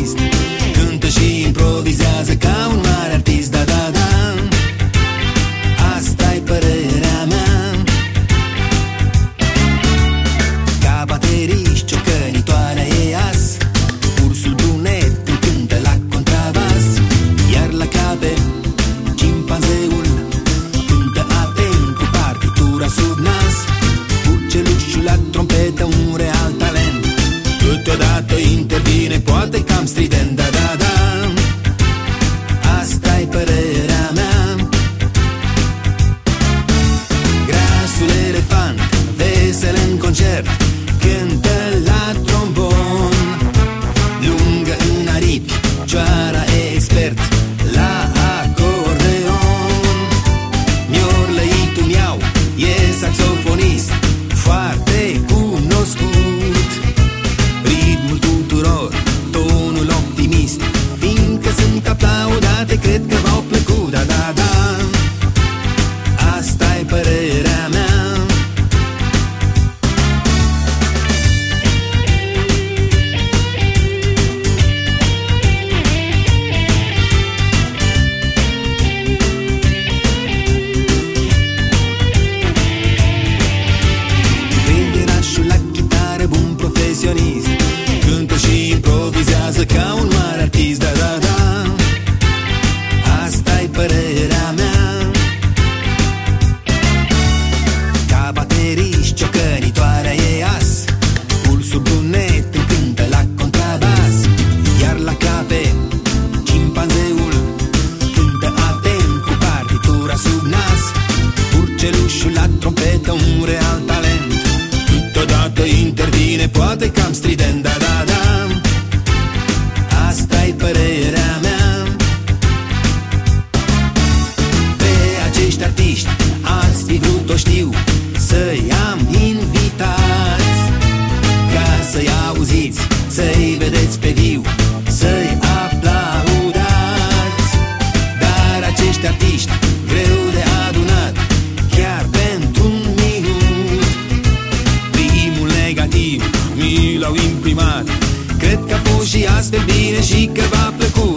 Please. Can't. Dansează ca un mare artist, da, da, da. Asta e părerea mea. Ca bateriști, ciocănitoarea e as Pulsul brunet îmi cântă la contrabas. Iar la cape, cimpanzeul Cântă atent cu partitura sub nas. Urcelușul la trompetă, un real talent. Câteodată intervine, poate ești greu de adunat Chiar pentru un minut. Primul negativ mi l-au imprimat. Cred că a fost și astfel bine și că v-a plăcut.